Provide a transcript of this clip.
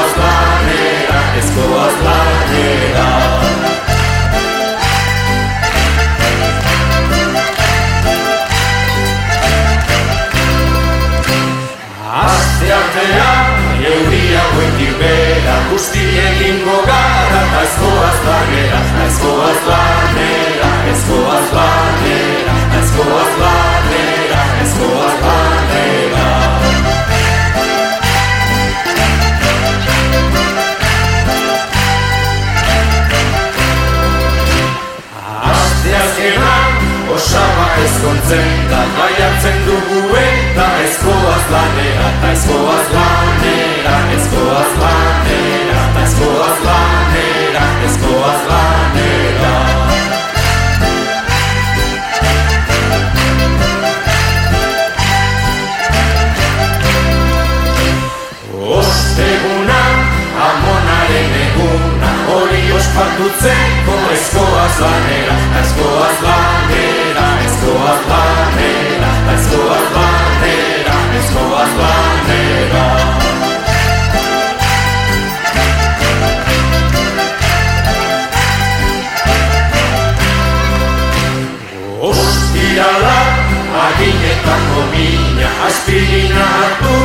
Ezkoaz lanera, ezkoaz lanera Aste artean, euria goitik bera Guzti egingo gara, ta ezkoaz lanera Ezkoaz lanera, ezkontzen da Baiatzen dugu eta ezkoaz lanera Ta ezkoaz lanera, ezkoaz lanera Ta ezkoaz lanera, ezkoaz lanera. Osteguna, amonaren eguna Hori ospatutzeko ezkoaz lanera Ospirala, aginetako mina Aspirina hartu,